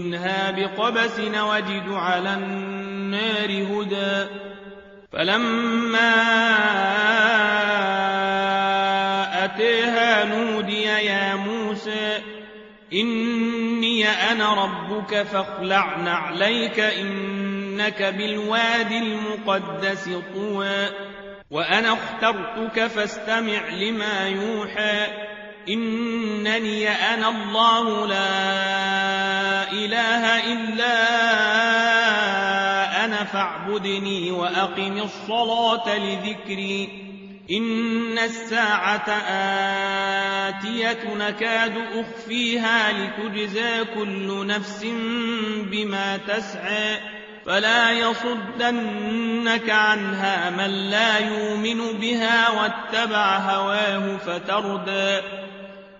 منها بقبس وجد على النار هدى. فلما أتيها نودي يا موسى إني أنا ربك فاخلع نعليك إنك بالوادي المقدس طوى. وأنا اخترتك فاستمع لما يوحى. إنني أنا الله لا إله إلا أنا فاعبدني وأقم الصلاة لذكري. إن الساعة آتية نكاد أخفيها لتجزى كل نفس بما تسعى. فلا يصدنك عنها من لا يؤمن بها واتبع هواه فتردى.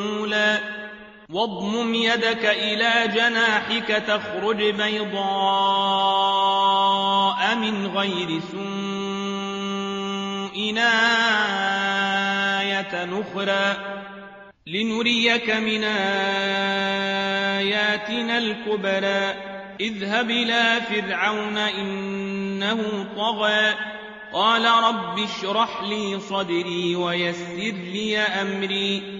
الأولى واضمم يدك إلى جناحك تخرج بيضاء من غير سوء آية أخرى. لنريك من آياتنا الكبرى. اذهب إلى فرعون إنه طغى. قال رب اشرح لي صدري ويسر لي أمري.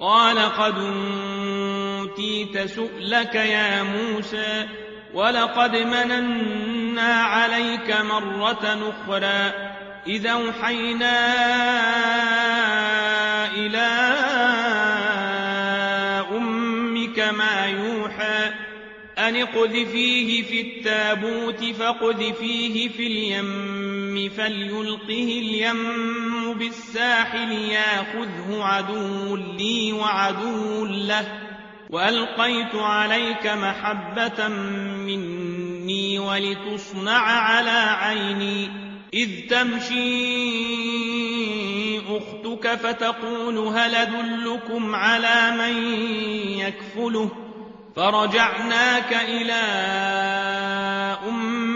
قال قد أوتيت سؤلك يا موسى ولقد مننا عليك مرة أخرى إذا أوحينا إلى أمك ما يوحى أن اقذفيه في التابوت فاقذفيه في اليم فليلقه اليم بالساحل ياخذه عدو لي وعدو له وألقيت عليك محبة مني ولتصنع على عيني إذ تمشي أختك فتقول هل أدلكم على من يكفله؟ فرجعناك إلى أمك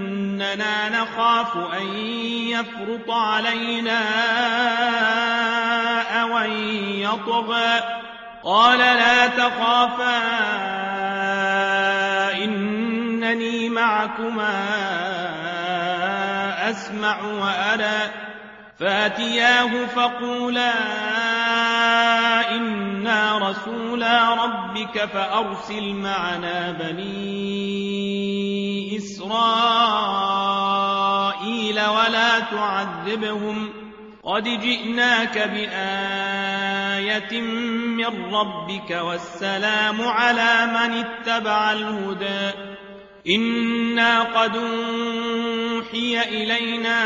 إننا نخاف أن يفرط علينا أو أن يطغى. قال لا تخافا إنني معكما أسمع وأرى. فأتياه فقولا إنا رسولا ربك فأرسل معنا بني إسرائيل. ولا تعذبهم. قد جئناك بآية من ربك والسلام على من اتبع الهدى. إنا قد أوحي إلينا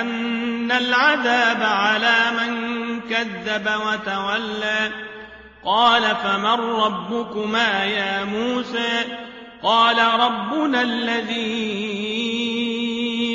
أن العذاب على من كذب وتولى. قال فمن ربكما يا موسى؟ قال ربنا الذي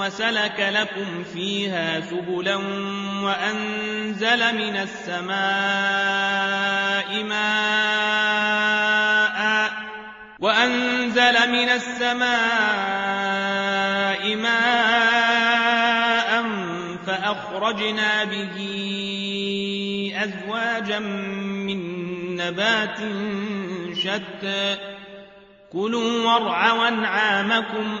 وسلك لكم فيها سبلا وأنزل من السماء ماء وأنزل من السماء ماء فأخرجنا به أزواجا من نبات شتى. كلوا وارعوا أنعامكم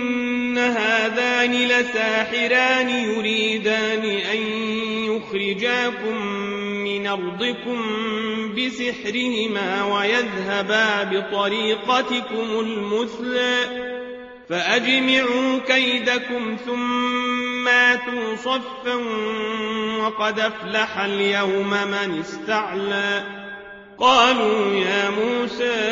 هذان لساحران يريدان أن يخرجاكم من أرضكم بسحرهما ويذهبا بطريقتكم المثلى فأجمعوا كيدكم ثم آتوا صفا وقد أفلح اليوم من استعلى قالوا يا موسى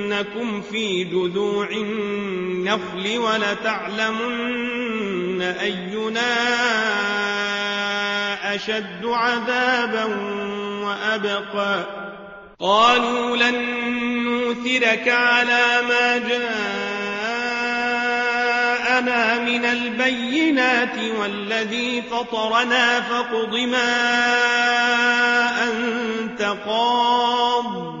في جذوع النخل ولتعلمن أينا أشد عذابا وأبقى قالوا لن نوثرك على ما جاءنا من البينات والذي فطرنا فاقض ما أنت قاض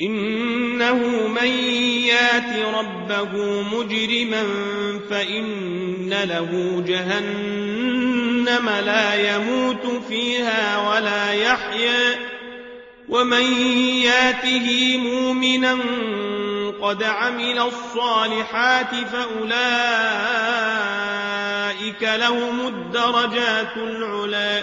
إنه من يات ربه مجرما فإن له جهنم لا يموت فيها ولا يحيا ومن ياته مؤمنا قد عمل الصالحات فأولئك لهم الدرجات العلى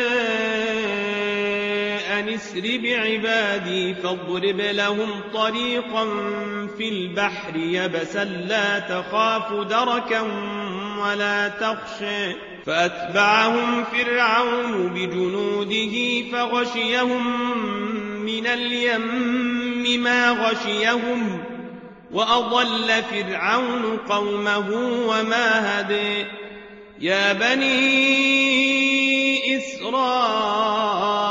أن اسر بعبادي فاضرب لهم طريقا في البحر يبسا لا تخاف دركا ولا تخشى. فأتبعهم فرعون بجنوده فغشيهم من اليم ما غشيهم وأضل فرعون قومه وما هدي يا بني إسرائيل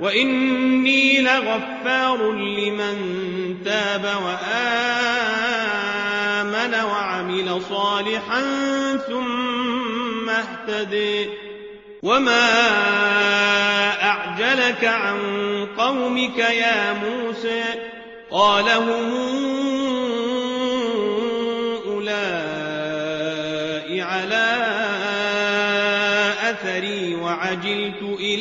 وإني لغفار لمن تاب وآمن وعمل صالحا ثم اهتدي وما أعجلك عن قومك يا موسى قال هم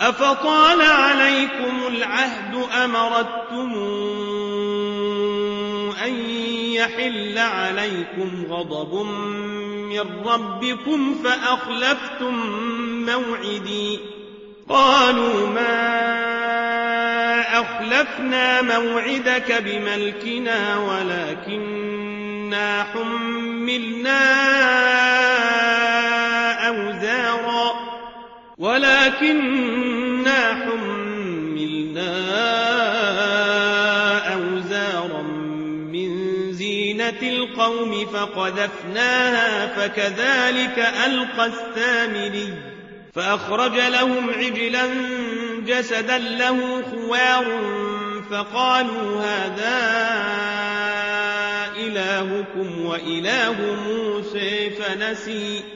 أفطال عليكم العهد أمرتم أن يحل عليكم غضب من ربكم فأخلفتم موعدي. قالوا ما فأخلفنا موعدك بملكنا ولكننا حملنا أوزارا. ولكننا حملنا أوزارا من زينة القوم فقذفناها فكذلك ألقى السامري فأخرج لهم عجلا جسدا له خوار فقالوا هذا إلهكم وإله موسى فنسي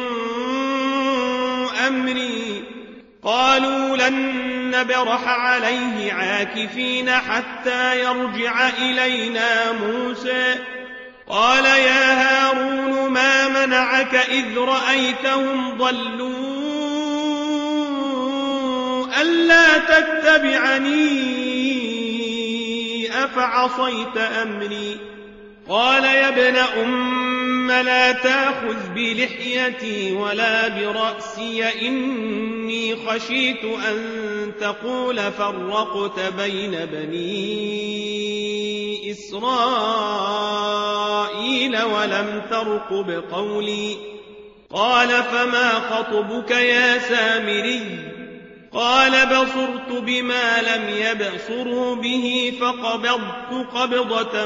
أمري. قالوا لن نبرح عليه عاكفين حتى يرجع إلينا موسى. قال يا هارون ما منعك إذ رأيتهم ضلوا ألا تتبعني؟ أفعصيت أمري؟ قال يا ابن أم لا تأخذ بلحيتي ولا برأسي إني خشيت أن تقول فرقت بين بني إسرائيل ولم ترقب قولي قال فما خطبك يا سامري؟ قال بصرت بما لم يبصروا به فقبضت قبضة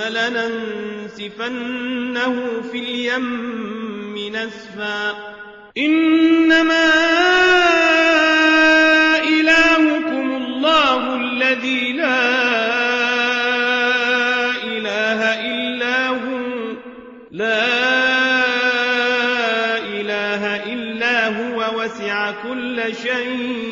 لننسفنه في اليم نسفا. إنما إلهكم الله الذي لا إله إلا هو. لا وسع كل شيء.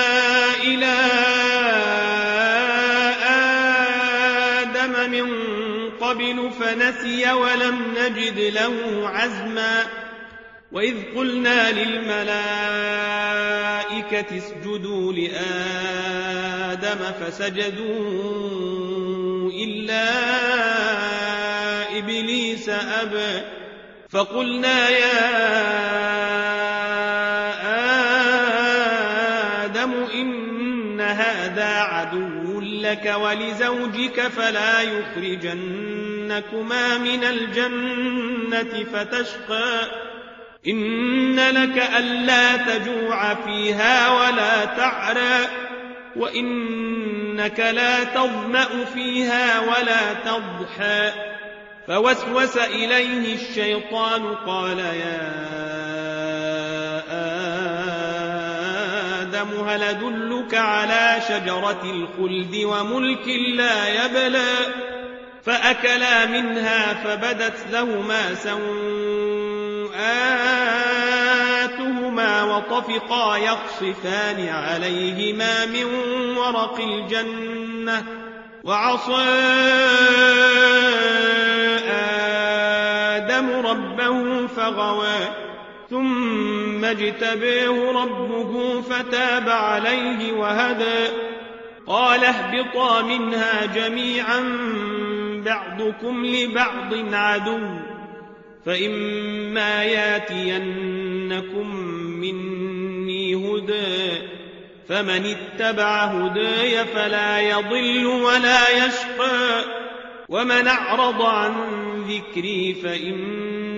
إلى آدم من قبل فنسي ولم نجد له عزما وإذ قلنا للملائكة اسجدوا لآدم فسجدوا إلا إبليس أبى فقلنا يا لك ولزوجك فلا يخرجنكما من الجنة فتشقى. إن لك ألا تجوع فيها ولا تعرى وإنك لا تظمأ فيها ولا تضحى. فوسوس إليه الشيطان قال يا آدم هل أدلك على شجرة الخلد وملك لا يبلى. فأكلا منها فبدت لهما سوآتهما وطفقا يخصفان عليهما من ورق الجنة وعصى آدم ربه فغوى. ثم اجتبيه ربه فتاب عليه وهدى. قال اهبطا منها جميعا بعضكم لبعض عدو. فإما ياتينكم مني هدى. فمن اتبع هداي فلا يضل ولا يشقى. ومن أعرض عن ذكري فإن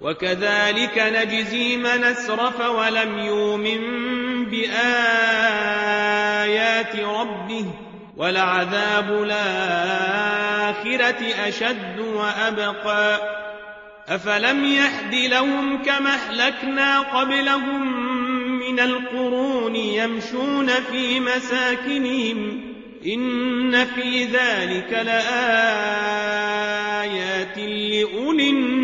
وكذلك نجزي من أسرف ولم يؤمن بآيات ربه ولعذاب الآخرة أشد وأبقى. أفلم يهد لهم كما أهلكنا قبلهم من القرون يمشون في مساكنهم إن في ذلك لآيات لأولي النهى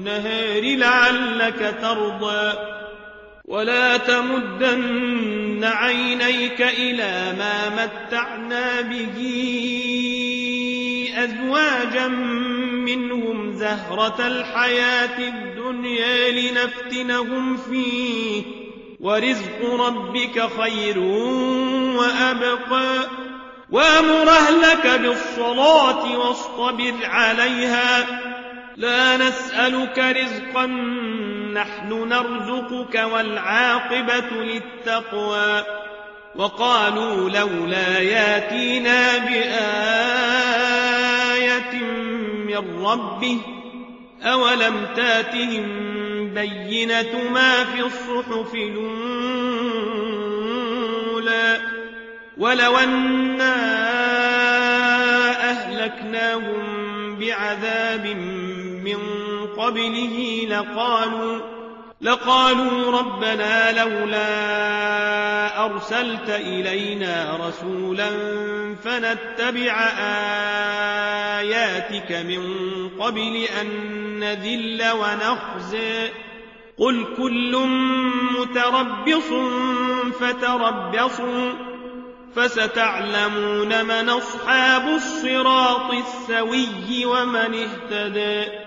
النهار لعلك ترضى. ولا تمدن عينيك إلى ما متعنا به أزواجا منهم زهرة الحياة الدنيا لنفتنهم فيه. ورزق ربك خير وأبقى. وأمر أهلك بالصلاة واصطبر عليها. لا نسألك رزقا نحن نرزقك والعاقبة للتقوى. وقالوا لولا ياتينا بآية من ربه أولم تاتهم البينة ما في الصحف الأولى؟ ولو أنا أهلكناهم بعذاب من قبله لقالوا لقالوا ربنا لولا أرسلت إلينا رسولا فنتبع آياتك من قبل أن نذل ونخزي قل كل متربص فتربصوا فستعلمون من أصحاب الصراط السوي ومن اهتدي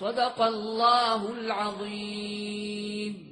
صدق الله العظيم.